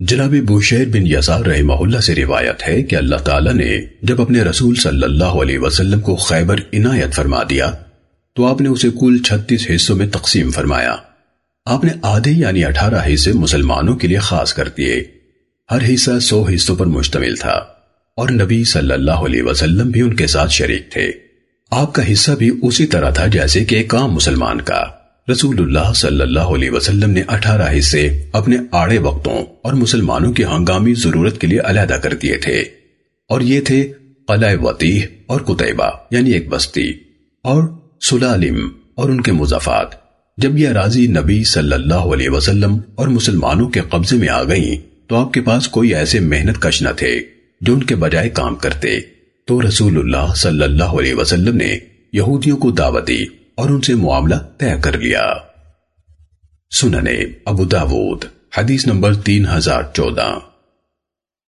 جناب بوشیر بن یسار رحمہ اللہ سے روایت ہے کہ اللہ تعالیٰ نے جب اپنے رسول صلی اللہ علیہ وسلم کو خیبر عنایت فرما دیا تو آپ نے اسے کل چھتیس حصوں میں تقسیم فرمایا۔ آپ نے آدھے یعنی اٹھارہ حصے مسلمانوں کے لیے خاص کر دیے۔ ہر حصہ سو حصوں پر مشتمل تھا اور نبی صلی اللہ علیہ وسلم بھی ان کے ساتھ شریک تھے۔ آپ کا حصہ بھی اسی طرح تھا جیسے کہ ایک عام مسلمان کا۔ رسول اللہ صلی اللہ علیہ وسلم نے اٹھارہ حصے اپنے آڑے وقتوں اور مسلمانوں کی ہنگامی ضرورت کے لیے علیحدہ کر دیے تھے۔ اور یہ تھے قلعہ وطیح اور کتیبہ یعنی ایک بستی، اور سلالم اور ان کے مضافات۔ جب یہ راضی نبی صلی اللہ علیہ وسلم اور مسلمانوں کے قبضے میں آ گئیں، تو آپ کے پاس کوئی ایسے محنت کش نہ تھے جو ان کے بجائے کام کرتے۔ تو رسول اللہ صلی اللہ علیہ وسلم نے یہودیوں کو دعوت دی اور ان سے معاملہ طے کر لیا۔ سننے ابو داود، حدیث نمبر تین ہزار چودہ۔